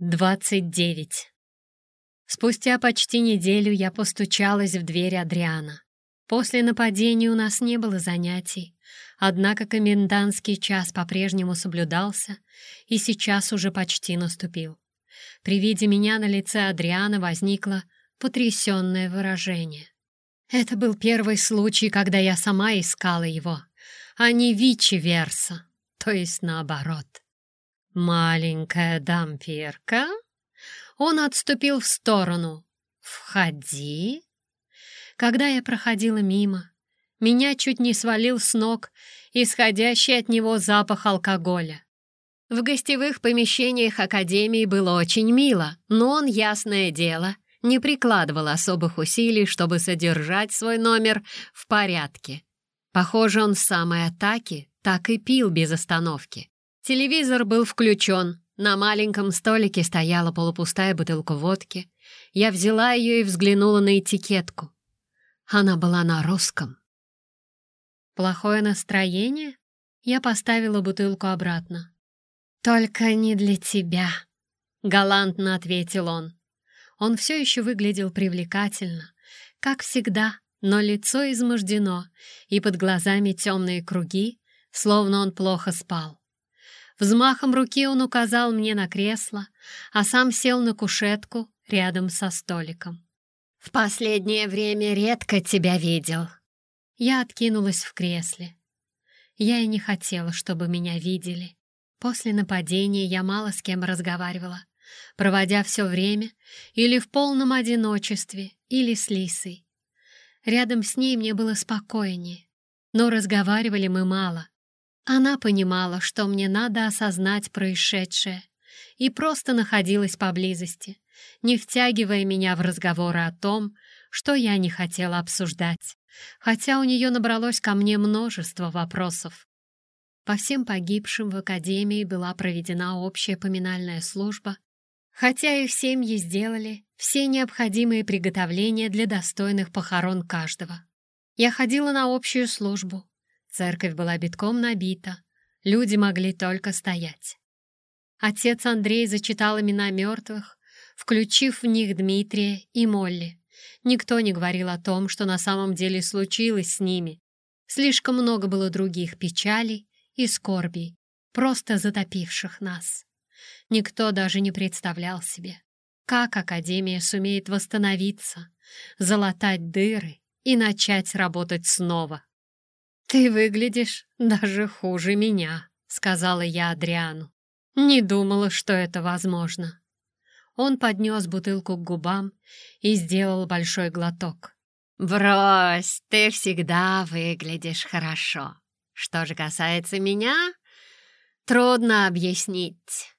29. Спустя почти неделю я постучалась в дверь Адриана. После нападения у нас не было занятий, однако комендантский час по-прежнему соблюдался, и сейчас уже почти наступил. При виде меня на лице Адриана возникло потрясенное выражение. Это был первый случай, когда я сама искала его, а не Вичи Верса, то есть наоборот. «Маленькая дампирка?» Он отступил в сторону. «Входи!» Когда я проходила мимо, меня чуть не свалил с ног исходящий от него запах алкоголя. В гостевых помещениях Академии было очень мило, но он, ясное дело, не прикладывал особых усилий, чтобы содержать свой номер в порядке. Похоже, он с самой атаки так и пил без остановки. Телевизор был включен. На маленьком столике стояла полупустая бутылка водки. Я взяла ее и взглянула на этикетку. Она была на русском. Плохое настроение? Я поставила бутылку обратно. «Только не для тебя», — галантно ответил он. Он все еще выглядел привлекательно, как всегда, но лицо измождено, и под глазами темные круги, словно он плохо спал. Взмахом руки он указал мне на кресло, а сам сел на кушетку рядом со столиком. «В последнее время редко тебя видел». Я откинулась в кресле. Я и не хотела, чтобы меня видели. После нападения я мало с кем разговаривала, проводя все время или в полном одиночестве, или с Лисой. Рядом с ней мне было спокойнее, но разговаривали мы мало, она понимала, что мне надо осознать происшедшее, и просто находилась поблизости, не втягивая меня в разговоры о том, что я не хотела обсуждать, хотя у нее набралось ко мне множество вопросов. По всем погибшим в Академии была проведена общая поминальная служба, хотя их семьи сделали все необходимые приготовления для достойных похорон каждого. Я ходила на общую службу, Церковь была битком набита, люди могли только стоять. Отец Андрей зачитал имена мертвых, включив в них Дмитрия и Молли. Никто не говорил о том, что на самом деле случилось с ними. Слишком много было других печалей и скорбей, просто затопивших нас. Никто даже не представлял себе, как Академия сумеет восстановиться, залатать дыры и начать работать снова. «Ты выглядишь даже хуже меня», — сказала я Адриану. «Не думала, что это возможно». Он поднес бутылку к губам и сделал большой глоток. «Брось, ты всегда выглядишь хорошо. Что же касается меня, трудно объяснить.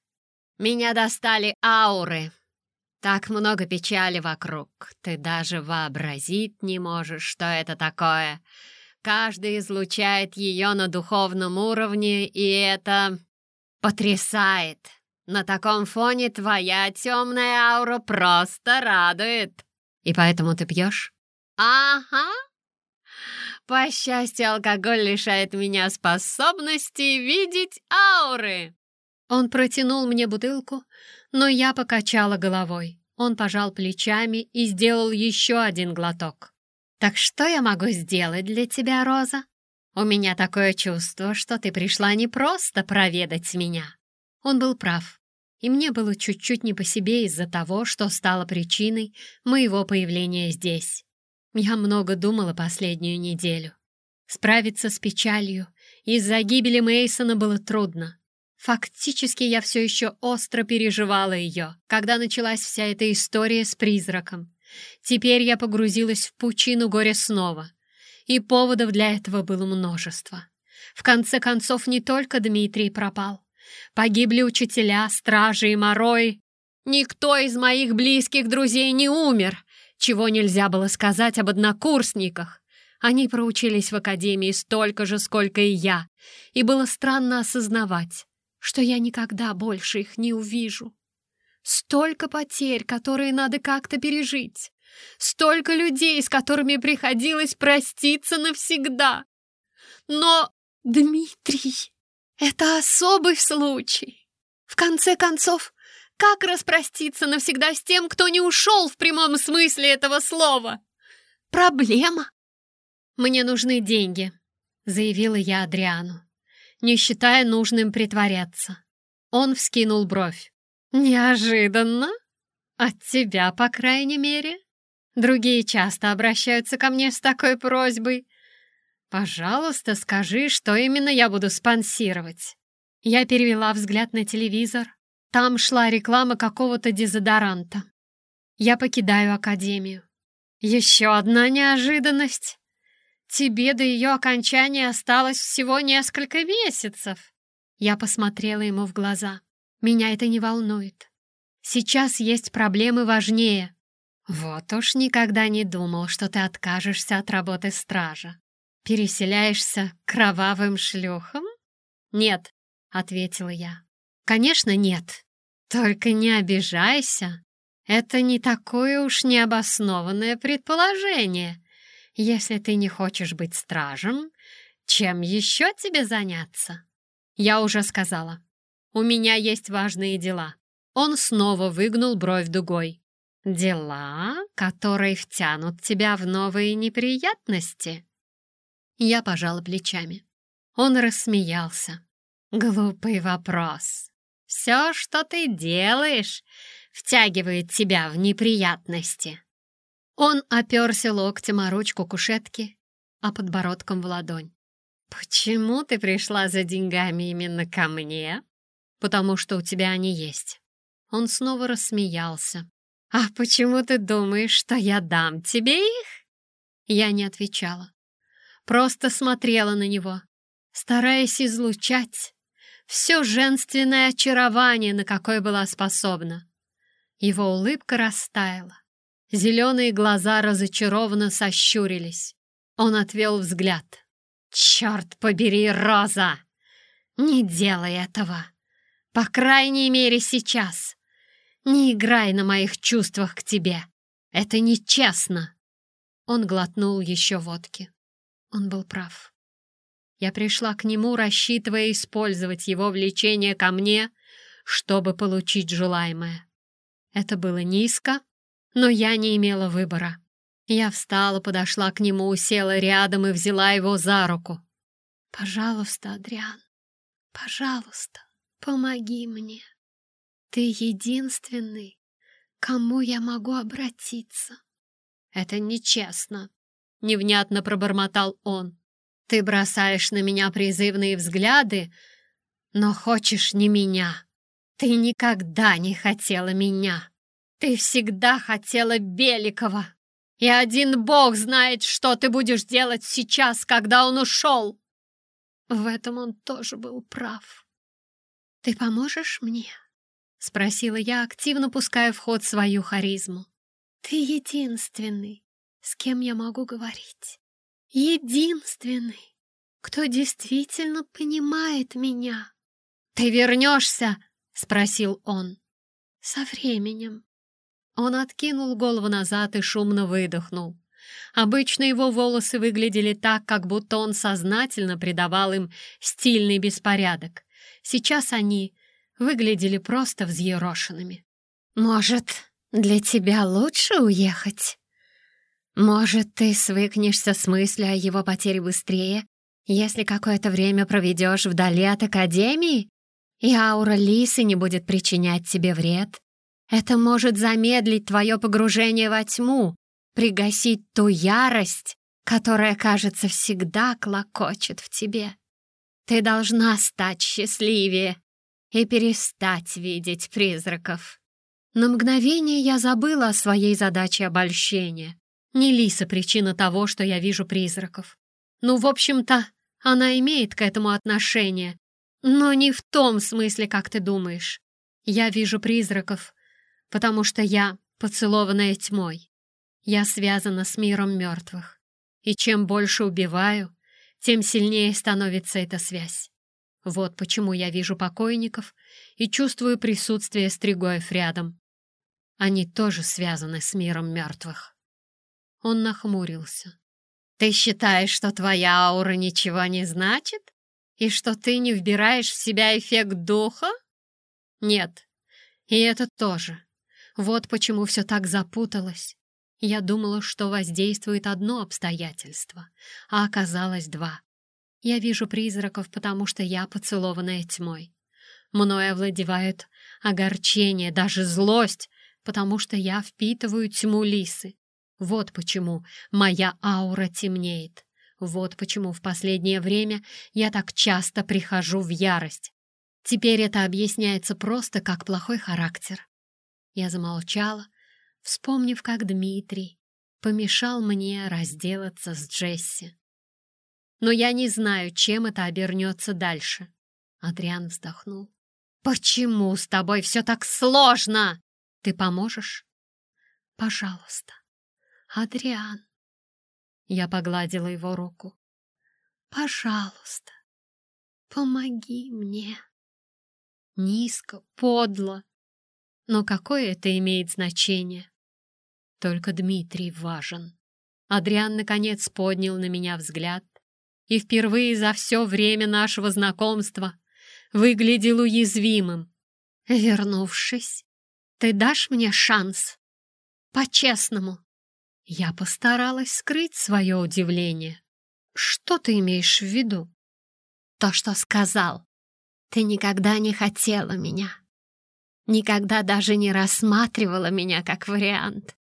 Меня достали ауры. Так много печали вокруг, ты даже вообразить не можешь, что это такое». Каждый излучает ее на духовном уровне, и это потрясает. На таком фоне твоя темная аура просто радует. И поэтому ты пьешь? Ага. По счастью, алкоголь лишает меня способности видеть ауры. Он протянул мне бутылку, но я покачала головой. Он пожал плечами и сделал еще один глоток. «Так что я могу сделать для тебя, Роза? У меня такое чувство, что ты пришла не просто проведать меня». Он был прав, и мне было чуть-чуть не по себе из-за того, что стало причиной моего появления здесь. Я много думала последнюю неделю. Справиться с печалью из-за гибели Мейсона было трудно. Фактически я все еще остро переживала ее, когда началась вся эта история с призраком. Теперь я погрузилась в пучину горя снова, и поводов для этого было множество. В конце концов, не только Дмитрий пропал. Погибли учителя, стражи и морой. Никто из моих близких друзей не умер, чего нельзя было сказать об однокурсниках. Они проучились в академии столько же, сколько и я, и было странно осознавать, что я никогда больше их не увижу. Столько потерь, которые надо как-то пережить. Столько людей, с которыми приходилось проститься навсегда. Но, Дмитрий, это особый случай. В конце концов, Как распроститься навсегда с тем, кто не ушел в прямом смысле этого слова? Проблема. Мне нужны деньги, заявила я Адриану, не считая нужным притворяться. Он вскинул бровь. Неожиданно? От тебя, по крайней мере. Другие часто обращаются ко мне с такой просьбой. Пожалуйста, скажи, что именно я буду спонсировать. Я перевела взгляд на телевизор. Там шла реклама какого-то дезодоранта. Я покидаю академию. Еще одна неожиданность. Тебе до ее окончания осталось всего несколько месяцев. Я посмотрела ему в глаза. Меня это не волнует. Сейчас есть проблемы важнее. Вот уж никогда не думал, что ты откажешься от работы стража. Переселяешься кровавым шлюхом? Нет, — ответила я. «Конечно, нет. Только не обижайся. Это не такое уж необоснованное предположение. Если ты не хочешь быть стражем, чем еще тебе заняться?» Я уже сказала. «У меня есть важные дела». Он снова выгнул бровь дугой. «Дела, которые втянут тебя в новые неприятности?» Я пожала плечами. Он рассмеялся. Глупый вопрос. Все, что ты делаешь, втягивает тебя в неприятности. Он оперся локтем о ручку кушетки, а подбородком в ладонь. «Почему ты пришла за деньгами именно ко мне?» «Потому что у тебя они есть». Он снова рассмеялся. «А почему ты думаешь, что я дам тебе их?» Я не отвечала. Просто смотрела на него, стараясь излучать все женственное очарование, на какое была способна. Его улыбка растаяла. Зеленые глаза разочарованно сощурились. Он отвел взгляд. «Черт побери, Роза! Не делай этого! По крайней мере, сейчас! Не играй на моих чувствах к тебе! Это нечестно!» Он глотнул еще водки. Он был прав. Я пришла к нему, рассчитывая использовать его влечение ко мне, чтобы получить желаемое. Это было низко, но я не имела выбора. Я встала, подошла к нему, села рядом и взяла его за руку. «Пожалуйста, Адриан, пожалуйста, помоги мне. Ты единственный, кому я могу обратиться». «Это нечестно», — невнятно пробормотал он. Ты бросаешь на меня призывные взгляды, но хочешь не меня. Ты никогда не хотела меня. Ты всегда хотела Беликова. И один бог знает, что ты будешь делать сейчас, когда он ушел. В этом он тоже был прав. «Ты поможешь мне?» — спросила я, активно пуская в ход свою харизму. «Ты единственный, с кем я могу говорить единственный, кто действительно понимает меня. «Ты вернешься?» — спросил он. «Со временем». Он откинул голову назад и шумно выдохнул. Обычно его волосы выглядели так, как будто он сознательно придавал им стильный беспорядок. Сейчас они выглядели просто взъерошенными. «Может, для тебя лучше уехать?» Может, ты свыкнешься с мыслью о его потере быстрее, если какое-то время проведешь вдали от Академии, и аура Лисы не будет причинять тебе вред? Это может замедлить твое погружение во тьму, пригасить ту ярость, которая, кажется, всегда клокочет в тебе. Ты должна стать счастливее и перестать видеть призраков. На мгновение я забыла о своей задаче обольщения. Не Лиса причина того, что я вижу призраков. Ну, в общем-то, она имеет к этому отношение, но не в том смысле, как ты думаешь. Я вижу призраков, потому что я поцелованная тьмой. Я связана с миром мертвых. И чем больше убиваю, тем сильнее становится эта связь. Вот почему я вижу покойников и чувствую присутствие стригоев рядом. Они тоже связаны с миром мертвых. Он нахмурился. «Ты считаешь, что твоя аура ничего не значит? И что ты не вбираешь в себя эффект духа?» «Нет, И это тоже. Вот почему все так запуталось. Я думала, что воздействует одно обстоятельство, а оказалось два. Я вижу призраков, потому что я поцелованная тьмой. Мною овладевает огорчение, даже злость, потому что я впитываю тьму лисы. Вот почему моя аура темнеет. Вот почему в последнее время я так часто прихожу в ярость. Теперь это объясняется просто как плохой характер. Я замолчала, вспомнив, как Дмитрий помешал мне разделаться с Джесси. Но я не знаю, чем это обернется дальше. Адриан вздохнул. «Почему с тобой все так сложно? Ты поможешь?» «Пожалуйста, Адриан». Я погладила его руку. «Пожалуйста, помоги мне». Низко, подло. Но какое это имеет значение? Только Дмитрий важен. Адриан, наконец, поднял на меня взгляд и впервые за все время нашего знакомства выглядел уязвимым. Вернувшись, ты дашь мне шанс? По-честному. Я постаралась скрыть свое удивление. Что ты имеешь в виду? То, что сказал. Ты никогда не хотела меня. Никогда даже не рассматривала меня как вариант.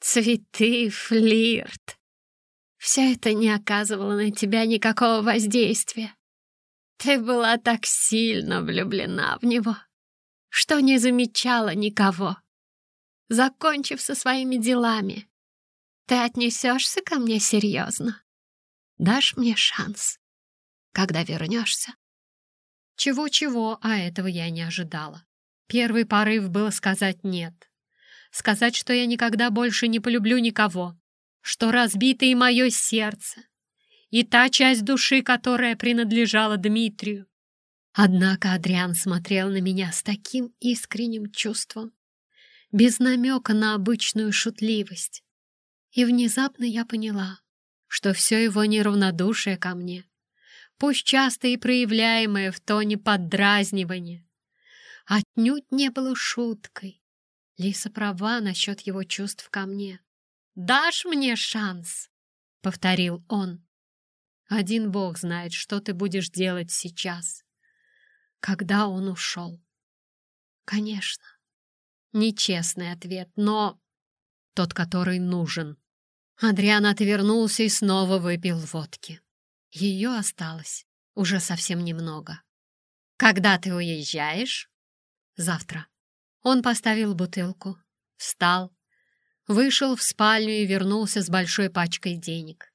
Цветы, флирт. Все это не оказывало на тебя никакого воздействия. Ты была так сильно влюблена в него, что не замечала никого. Закончив со своими делами, ты отнесешься ко мне серьезно? Дашь мне шанс, когда вернешься? Чего-чего, а этого я не ожидала. Первый порыв был сказать «нет». Сказать, что я никогда больше не полюблю никого, что разбито и мое сердце, и та часть души, которая принадлежала Дмитрию. Однако Адриан смотрел на меня с таким искренним чувством, без намека на обычную шутливость. И внезапно я поняла, что все его неравнодушие ко мне, пусть часто и проявляемое в тоне поддразнивания, отнюдь не было шуткой. Лиса права насчет его чувств ко мне. «Дашь мне шанс?» — повторил он. Один бог знает, что ты будешь делать сейчас. Когда он ушел? Конечно. Нечестный ответ, но тот, который нужен. Адриан отвернулся и снова выпил водки. Ее осталось уже совсем немного. «Когда ты уезжаешь?» «Завтра». Он поставил бутылку, встал, вышел в спальню и вернулся с большой пачкой денег.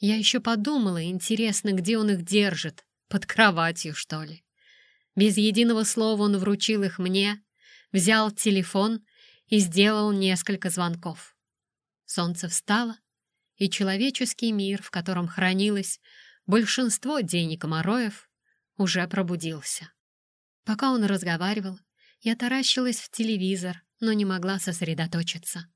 Я еще подумала, интересно, где он их держит. Под кроватью, что ли? Без единого слова он вручил их мне, взял телефон и сделал несколько звонков. Солнце встало, и человеческий мир, в котором хранилось большинство денег Мороев, уже пробудился. Пока он разговаривал, я таращилась в телевизор, но не могла сосредоточиться.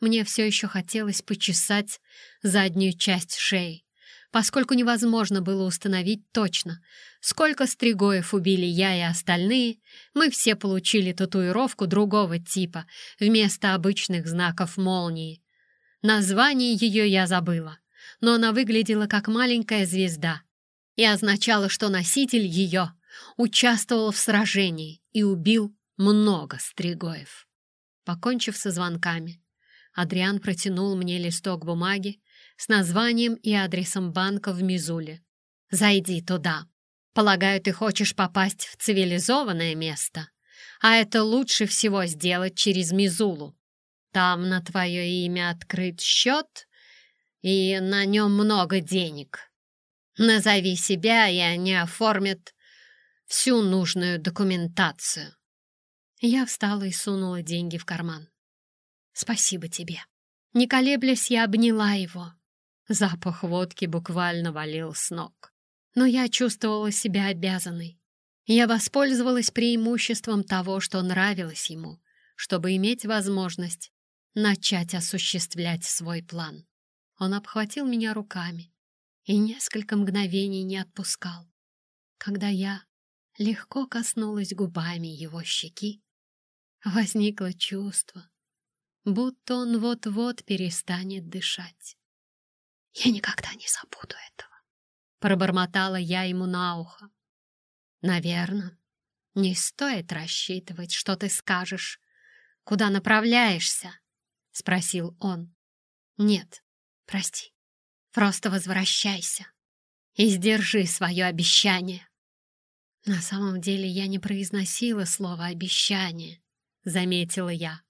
Мне все еще хотелось почесать заднюю часть шеи, поскольку невозможно было установить точно, сколько стригоев убили я и остальные, мы все получили татуировку другого типа вместо обычных знаков молнии. Название ее я забыла, но она выглядела как маленькая звезда и означала, что носитель ее участвовал в сражении и убил много стригоев. Покончив со звонками, Адриан протянул мне листок бумаги с названием и адресом банка в Мизуле. «Зайди туда. Полагаю, ты хочешь попасть в цивилизованное место, а это лучше всего сделать через Мизулу. Там на твое имя открыт счет, и на нем много денег. Назови себя, и они оформят всю нужную документацию». Я встала и сунула деньги в карман. Спасибо тебе. Не колеблясь, я обняла его. Запах водки буквально валил с ног. Но я чувствовала себя обязанной. Я воспользовалась преимуществом того, что нравилось ему, чтобы иметь возможность начать осуществлять свой план. Он обхватил меня руками и несколько мгновений не отпускал. Когда я легко коснулась губами его щеки, Возникло чувство, будто он вот-вот перестанет дышать. «Я никогда не забуду этого», — пробормотала я ему на ухо. «Наверное, не стоит рассчитывать, что ты скажешь. Куда направляешься?» — спросил он. «Нет, прости, просто возвращайся и сдержи свое обещание». На самом деле я не произносила слово «обещание», — заметила я.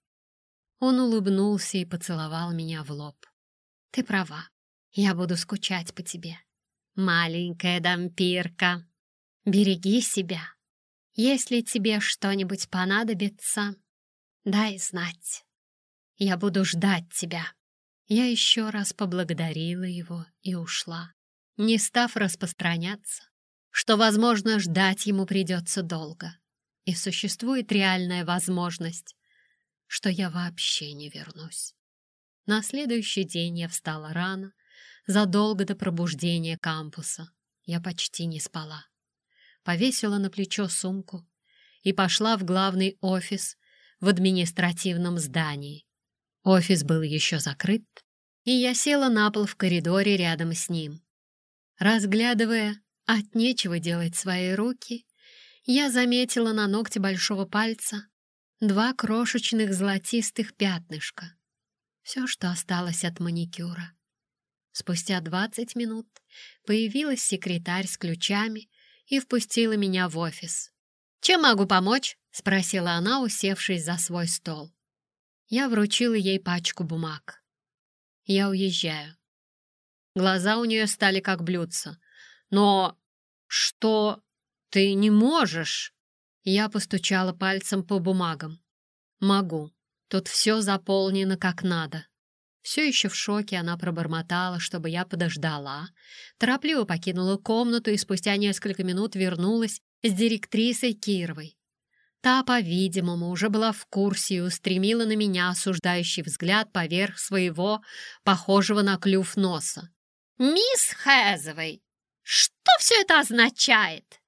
Он улыбнулся и поцеловал меня в лоб. «Ты права, я буду скучать по тебе. Маленькая дампирка, береги себя. Если тебе что-нибудь понадобится, дай знать. Я буду ждать тебя». Я еще раз поблагодарила его и ушла, не став распространяться что, возможно, ждать ему придется долго. И существует реальная возможность, что я вообще не вернусь. На следующий день я встала рано, задолго до пробуждения кампуса. Я почти не спала. Повесила на плечо сумку и пошла в главный офис в административном здании. Офис был еще закрыт, и я села на пол в коридоре рядом с ним. Разглядывая от нечего делать свои руки, я заметила на ногте большого пальца два крошечных золотистых пятнышка. Все, что осталось от маникюра. Спустя двадцать минут появилась секретарь с ключами и впустила меня в офис. «Чем могу помочь?» — спросила она, усевшись за свой стол. Я вручила ей пачку бумаг. «Я уезжаю». Глаза у нее стали как блюдца. «Но «Что? Ты не можешь?» Я постучала пальцем по бумагам. «Могу. Тут все заполнено как надо». Все еще в шоке она пробормотала, чтобы я подождала, торопливо покинула комнату и спустя несколько минут вернулась с директрисой Кировой. Та, по-видимому, уже была в курсе и устремила на меня осуждающий взгляд поверх своего, похожего на клюв носа. «Мисс Хэзовой, что все это означает?»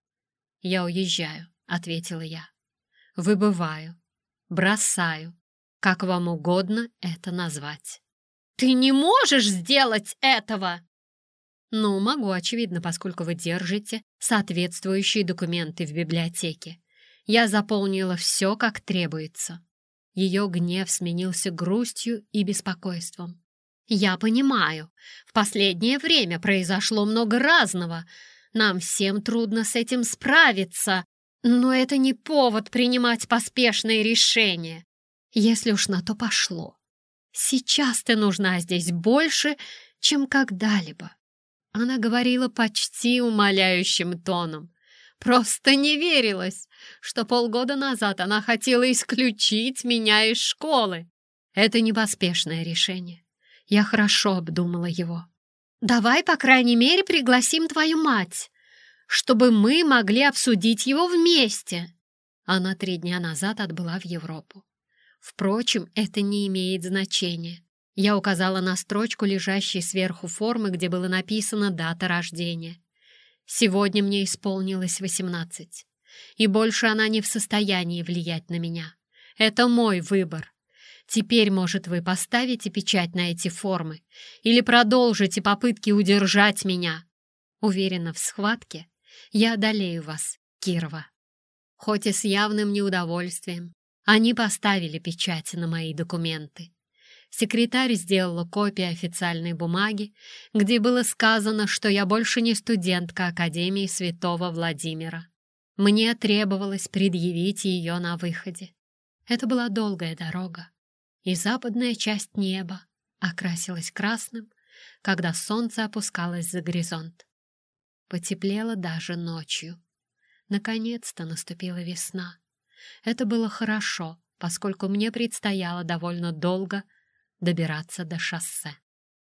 «Я уезжаю», — ответила я. «Выбываю, бросаю, как вам угодно это назвать». «Ты не можешь сделать этого!» «Ну, могу, очевидно, поскольку вы держите соответствующие документы в библиотеке. Я заполнила все, как требуется». Ее гнев сменился грустью и беспокойством. «Я понимаю. В последнее время произошло много разного. Нам всем трудно с этим справиться. Но это не повод принимать поспешные решения. Если уж на то пошло. Сейчас ты нужна здесь больше, чем когда-либо». Она говорила почти умоляющим тоном. Просто не верилось, что полгода назад она хотела исключить меня из школы. Это не поспешное решение. Я хорошо обдумала его. «Давай, по крайней мере, пригласим твою мать, чтобы мы могли обсудить его вместе». Она три дня назад отбыла в Европу. Впрочем, это не имеет значения. Я указала на строчку, лежащей сверху формы, где было написано дата рождения. Сегодня мне исполнилось восемнадцать, и больше она не в состоянии влиять на меня. Это мой выбор. Теперь, может, вы поставите печать на эти формы или продолжите попытки удержать меня. Уверена, в схватке я одолею вас, Кирова. Хоть и с явным неудовольствием, они поставили печать на мои документы. Секретарь сделала копию официальной бумаги, где было сказано, что я больше не студентка Академии Святого Владимира. Мне требовалось предъявить ее на выходе. Это была долгая дорога и западная часть неба окрасилась красным, когда солнце опускалось за горизонт. Потеплело даже ночью. Наконец-то наступила весна. Это было хорошо, поскольку мне предстояло довольно долго добираться до шоссе.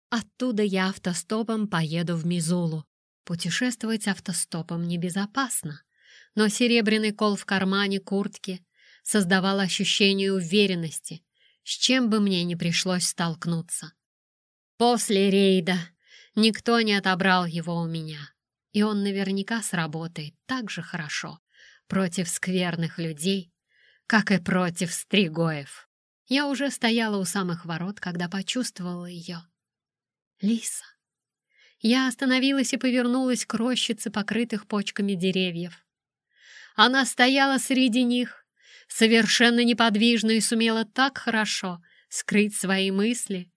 Оттуда я автостопом поеду в Мизулу. Путешествовать автостопом небезопасно, но серебряный кол в кармане куртки создавал ощущение уверенности с чем бы мне ни пришлось столкнуться. После рейда никто не отобрал его у меня, и он наверняка сработает так же хорошо против скверных людей, как и против Стригоев. Я уже стояла у самых ворот, когда почувствовала ее. Лиса. Я остановилась и повернулась к рощице, покрытых почками деревьев. Она стояла среди них, совершенно неподвижно и сумела так хорошо скрыть свои мысли,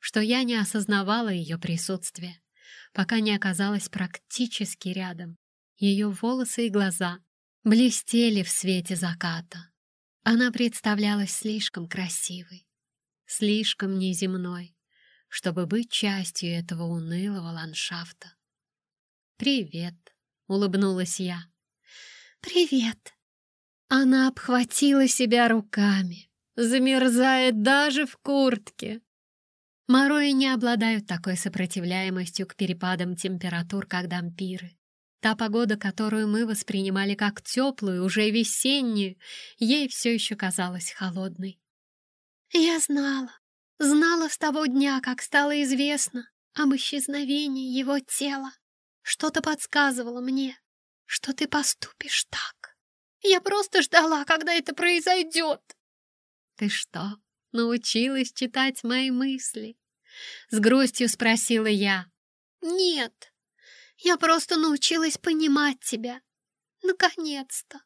что я не осознавала ее присутствия, пока не оказалась практически рядом. Ее волосы и глаза блестели в свете заката. Она представлялась слишком красивой, слишком неземной, чтобы быть частью этого унылого ландшафта. «Привет!» — улыбнулась я. «Привет!» Она обхватила себя руками, замерзает даже в куртке. Морои не обладают такой сопротивляемостью к перепадам температур, как дампиры. Та погода, которую мы воспринимали как теплую, уже весеннюю, ей все еще казалась холодной. Я знала, знала с того дня, как стало известно об исчезновении его тела. Что-то подсказывало мне, что ты поступишь так. Я просто ждала, когда это произойдет. Ты что, научилась читать мои мысли? С грустью спросила я. Нет, я просто научилась понимать тебя. Наконец-то.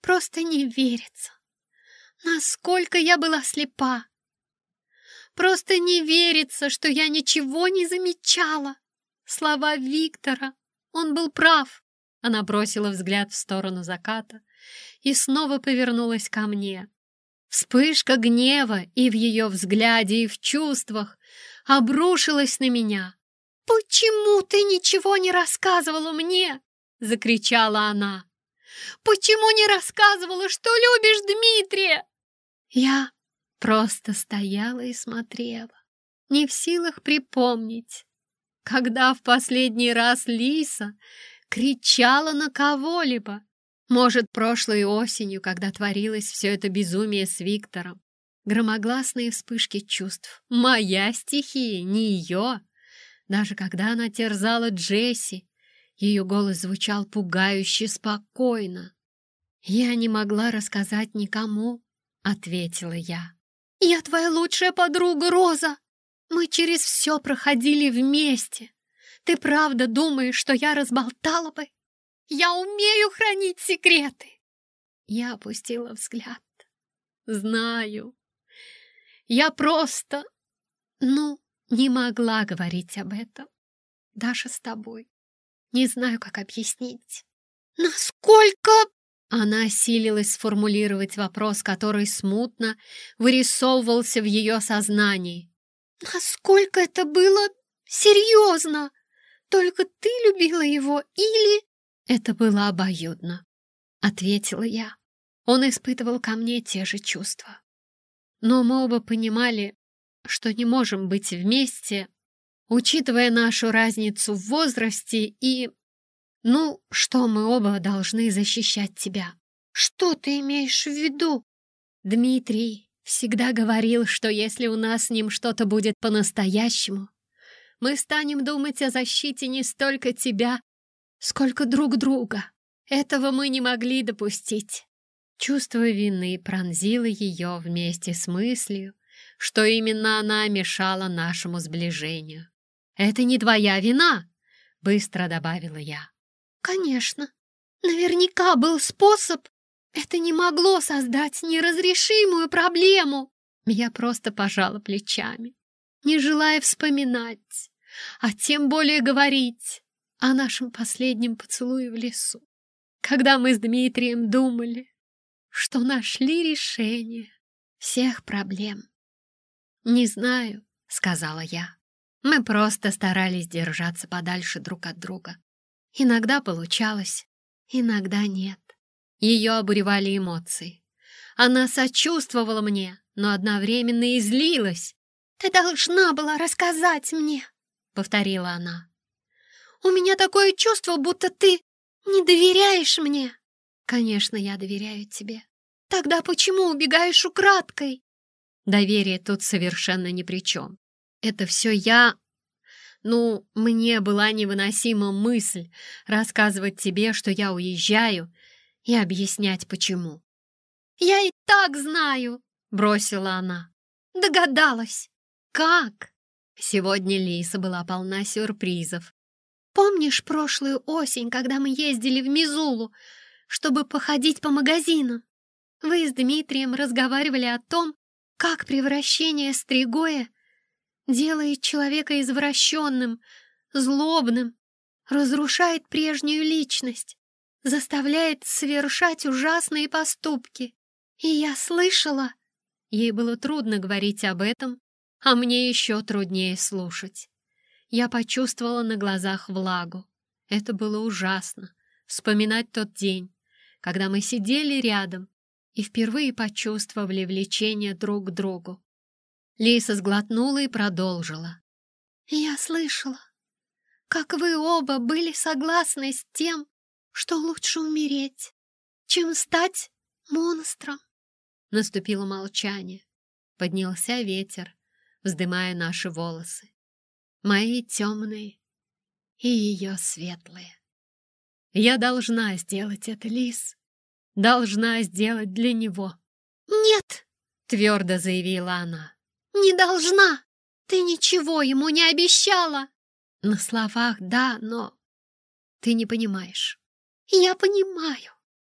Просто не верится. Насколько я была слепа. Просто не верится, что я ничего не замечала. Слова Виктора. Он был прав. Она бросила взгляд в сторону заката и снова повернулась ко мне. Вспышка гнева и в ее взгляде, и в чувствах обрушилась на меня. «Почему ты ничего не рассказывала мне?» — закричала она. «Почему не рассказывала, что любишь Дмитрия?» Я просто стояла и смотрела, не в силах припомнить, когда в последний раз Лиса кричала на кого-либо. Может, прошлой осенью, когда творилось все это безумие с Виктором. Громогласные вспышки чувств. Моя стихия, не ее. Даже когда она терзала Джесси, ее голос звучал пугающе спокойно. «Я не могла рассказать никому», — ответила я. «Я твоя лучшая подруга, Роза! Мы через все проходили вместе. Ты правда думаешь, что я разболтала бы? Я умею хранить секреты!» Я опустила взгляд. «Знаю. Я просто... Ну, не могла говорить об этом. Даша с тобой. Не знаю, как объяснить. Насколько... Она осилилась сформулировать вопрос, который смутно вырисовывался в ее сознании. «Насколько это было серьезно? Только ты любила его или...» «Это было обоюдно», — ответила я. Он испытывал ко мне те же чувства. Но мы оба понимали, что не можем быть вместе, учитывая нашу разницу в возрасте и... Ну, что мы оба должны защищать тебя. Что ты имеешь в виду? Дмитрий всегда говорил, что если у нас с ним что-то будет по-настоящему, мы станем думать о защите не столько тебя, сколько друг друга. Этого мы не могли допустить. Чувство вины пронзило ее вместе с мыслью, что именно она мешала нашему сближению. «Это не твоя вина!» — быстро добавила я. «Конечно, наверняка был способ. Это не могло создать неразрешимую проблему!» Я просто пожала плечами, не желая вспоминать, а тем более говорить о нашем последнем поцелуе в лесу, когда мы с Дмитрием думали, что нашли решение всех проблем. «Не знаю», — сказала я. Мы просто старались держаться подальше друг от друга. Иногда получалось, иногда нет. Ее обуревали эмоции. Она сочувствовала мне, но одновременно и злилась. «Ты должна была рассказать мне», — повторила она. «У меня такое чувство, будто ты не доверяешь мне». «Конечно, я доверяю тебе». «Тогда почему убегаешь украдкой?» Доверие тут совершенно ни при чем. Это все я... Ну, мне была невыносима мысль рассказывать тебе, что я уезжаю, и объяснять, почему. Я и так знаю!» — бросила она. «Догадалась!» «Как?» Сегодня Лиса была полна сюрпризов. «Помнишь прошлую осень, когда мы ездили в Мизулу, чтобы походить по магазинам? Вы с Дмитрием разговаривали о том, как превращение Стригоя делает человека извращенным, злобным, разрушает прежнюю личность, заставляет совершать ужасные поступки. И я слышала... Ей было трудно говорить об этом, а мне еще труднее слушать. Я почувствовала на глазах влагу. Это было ужасно, вспоминать тот день, когда мы сидели рядом и впервые почувствовали влечение друг к другу. Лиса сглотнула и продолжила. «Я слышала, как вы оба были согласны с тем, что лучше умереть, чем стать монстром». Наступило молчание. Поднялся ветер, вздымая наши волосы. Мои темные и ее светлые. Я должна сделать это, Лис. Должна сделать для него. «Нет!» — твердо заявила она. «Не должна! Ты ничего ему не обещала!» На словах «да», но ты не понимаешь. «Я понимаю.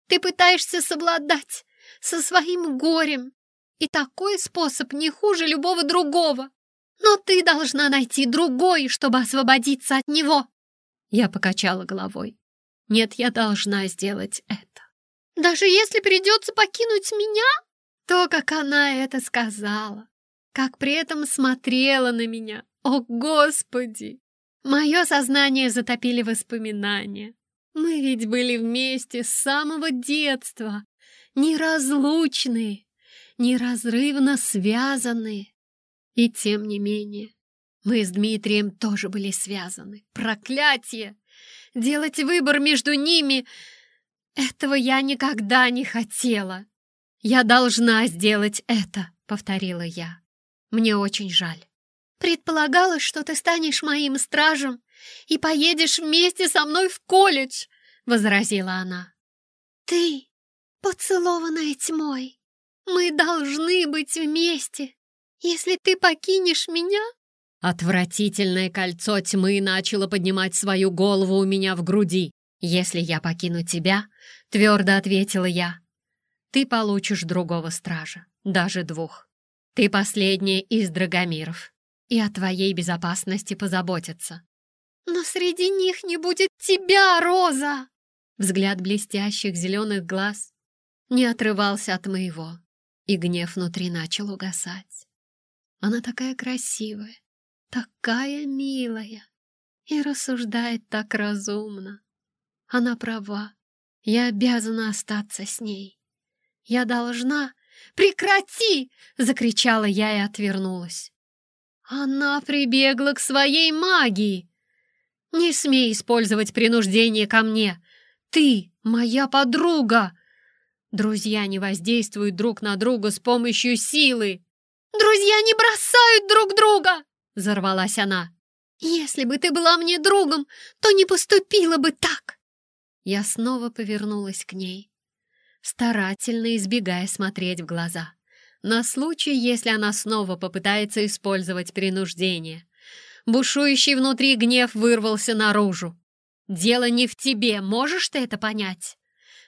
Ты пытаешься совладать со своим горем, и такой способ не хуже любого другого. Но ты должна найти другой, чтобы освободиться от него. Я покачала головой. Нет, я должна сделать это. Даже если придется покинуть меня? То, как она это сказала, как при этом смотрела на меня. О, Господи! Мое сознание затопили воспоминания. Мы ведь были вместе с самого детства, неразлучные неразрывно связаны. И тем не менее, мы с Дмитрием тоже были связаны. Проклятие! Делать выбор между ними — этого я никогда не хотела. Я должна сделать это, — повторила я. Мне очень жаль. Предполагалось, что ты станешь моим стражем и поедешь вместе со мной в колледж, — возразила она. Ты, поцелованная тьмой, мы должны быть вместе. Если ты покинешь меня...» Отвратительное кольцо тьмы начало поднимать свою голову у меня в груди. «Если я покину тебя», — твердо ответила я, — «ты получишь другого стража, даже двух. Ты последняя из драгомиров, и о твоей безопасности позаботятся». «Но среди них не будет тебя, Роза!» Взгляд блестящих зеленых глаз не отрывался от моего и гнев внутри начал угасать. Она такая красивая, такая милая и рассуждает так разумно. Она права, я обязана остаться с ней. Я должна... «Прекрати!» — закричала я и отвернулась. Она прибегла к своей магии. «Не смей использовать принуждение ко мне! Ты моя подруга!» Друзья не воздействуют друг на друга с помощью силы. «Друзья не бросают друг друга!» — взорвалась она. «Если бы ты была мне другом, то не поступила бы так!» Я снова повернулась к ней, старательно избегая смотреть в глаза, на случай, если она снова попытается использовать принуждение. Бушующий внутри гнев вырвался наружу. «Дело не в тебе, можешь ты это понять?»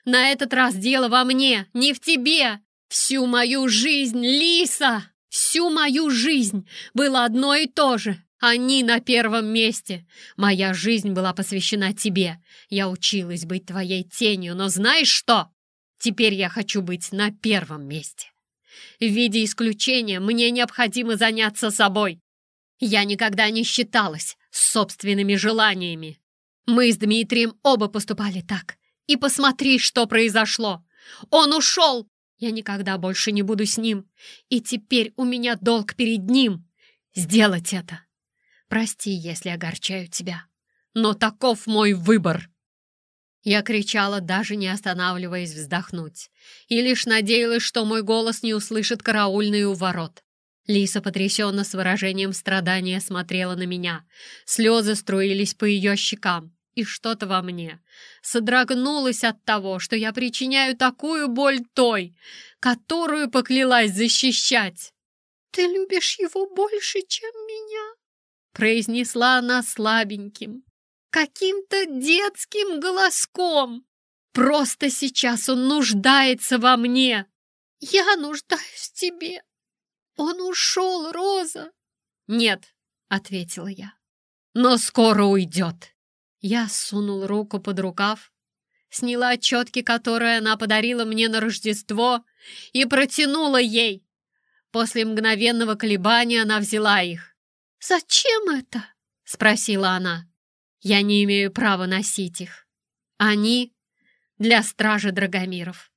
На этот раз дело во мне, не в тебе. Всю мою жизнь, Лиса, всю мою жизнь было одно и то же. Они на первом месте. Моя жизнь была посвящена тебе. Я училась быть твоей тенью, но знаешь что? Теперь я хочу быть на первом месте. В виде исключения мне необходимо заняться собой. Я никогда не считалась с собственными желаниями. Мы с Дмитрием оба поступали так. И посмотри, что произошло! Он ушел! Я никогда больше не буду с ним. И теперь у меня долг перед ним сделать это. Прости, если огорчаю тебя, но таков мой выбор. Я кричала, даже не останавливаясь вздохнуть, и лишь надеялась, что мой голос не услышит караульный у ворот. Лиса потрясенно с выражением страдания смотрела на меня. Слезы струились по ее щекам. И что-то во мне содрогнулось от того, что я причиняю такую боль той, которую поклялась защищать. «Ты любишь его больше, чем меня», — произнесла она слабеньким, каким-то детским голоском. «Просто сейчас он нуждается во мне!» «Я нуждаюсь в тебе!» «Он ушел, Роза!» «Нет», — ответила я, — «но скоро уйдет». Я сунул руку под рукав, сняла отчетки, которые она подарила мне на Рождество, и протянула ей. После мгновенного колебания она взяла их. «Зачем это?» — спросила она. «Я не имею права носить их. Они для стражи Драгомиров.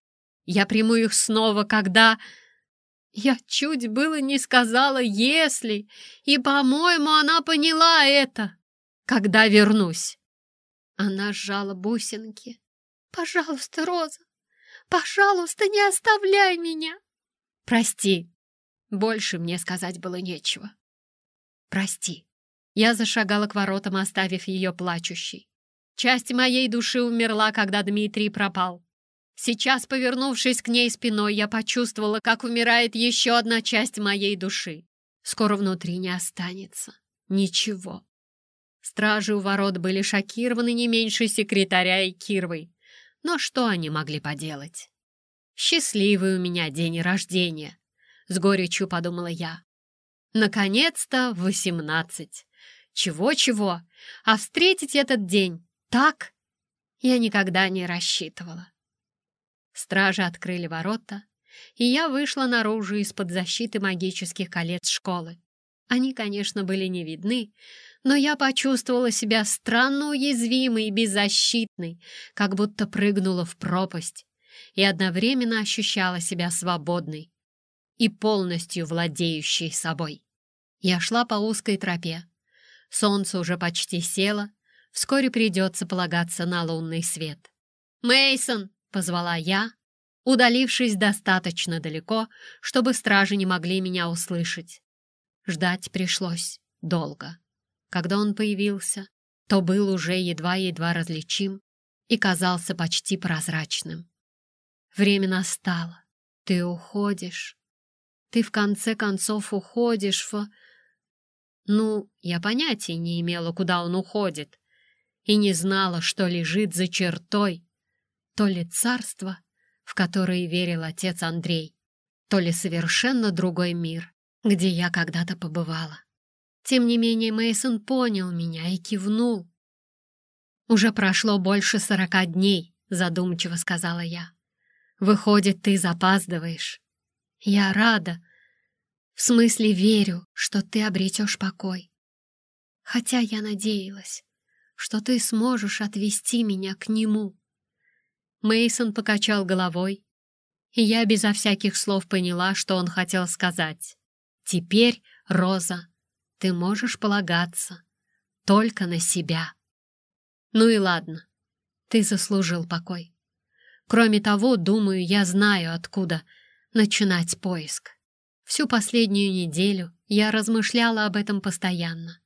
Я приму их снова, когда...» Я чуть было не сказала «если», и, по-моему, она поняла это, когда вернусь. Она сжала бусинки. «Пожалуйста, Роза, пожалуйста, не оставляй меня!» «Прости!» Больше мне сказать было нечего. «Прости!» Я зашагала к воротам, оставив ее плачущей. Часть моей души умерла, когда Дмитрий пропал. Сейчас, повернувшись к ней спиной, я почувствовала, как умирает еще одна часть моей души. Скоро внутри не останется ничего. Стражи у ворот были шокированы не меньше секретаря и Кирвой. Но что они могли поделать? «Счастливый у меня день рождения», — с горечью подумала я. «Наконец-то восемнадцать. Чего-чего, а встретить этот день так я никогда не рассчитывала». Стражи открыли ворота, и я вышла наружу из-под защиты магических колец школы. Они, конечно, были не видны, но я почувствовала себя странно уязвимой и беззащитной, как будто прыгнула в пропасть, и одновременно ощущала себя свободной и полностью владеющей собой. Я шла по узкой тропе. Солнце уже почти село, вскоре придется полагаться на лунный свет. Мейсон! — позвала я, удалившись достаточно далеко, чтобы стражи не могли меня услышать. Ждать пришлось долго. Когда он появился, то был уже едва-едва различим и казался почти прозрачным. Время настало. Ты уходишь. Ты в конце концов уходишь в... Ну, я понятия не имела, куда он уходит, и не знала, что лежит за чертой, то ли царство, в которое верил отец Андрей, то ли совершенно другой мир, где я когда-то побывала. Тем не менее Мейсон понял меня и кивнул. «Уже прошло больше сорока дней», — задумчиво сказала я. «Выходит, ты запаздываешь. Я рада. В смысле верю, что ты обретешь покой. Хотя я надеялась, что ты сможешь отвести меня к нему». Мейсон покачал головой, и я безо всяких слов поняла, что он хотел сказать. «Теперь, Роза, ты можешь полагаться только на себя». «Ну и ладно, ты заслужил покой. Кроме того, думаю, я знаю, откуда начинать поиск. Всю последнюю неделю я размышляла об этом постоянно.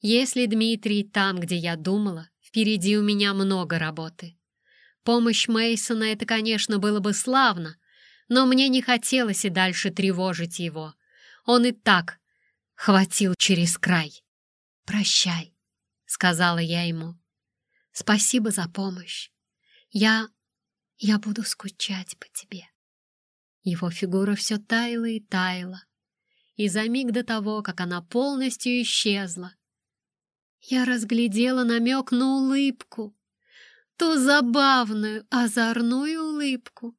Если Дмитрий там, где я думала, впереди у меня много работы. Помощь Мейсона это, конечно, было бы славно, но мне не хотелось и дальше тревожить его. Он и так хватил через край. «Прощай», — сказала я ему. «Спасибо за помощь. Я... я буду скучать по тебе». Его фигура все таяла и таяла, и за миг до того, как она полностью исчезла, я разглядела намек на улыбку, ту забавную, озорную улыбку,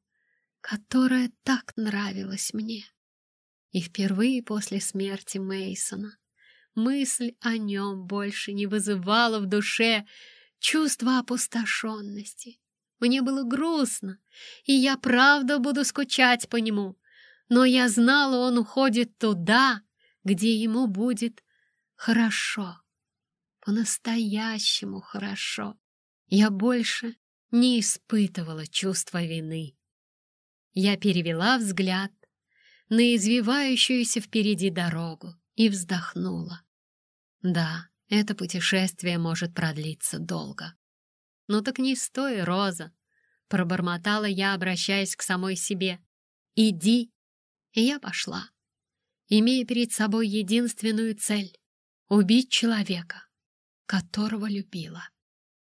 которая так нравилась мне. И впервые после смерти Мейсона мысль о нем больше не вызывала в душе чувства опустошенности. Мне было грустно, и я правда буду скучать по нему, но я знала, он уходит туда, где ему будет хорошо, по-настоящему хорошо я больше не испытывала чувства вины. Я перевела взгляд на извивающуюся впереди дорогу и вздохнула. Да, это путешествие может продлиться долго. «Ну так не стой, Роза!» — пробормотала я, обращаясь к самой себе. «Иди!» И я пошла, имея перед собой единственную цель — убить человека, которого любила.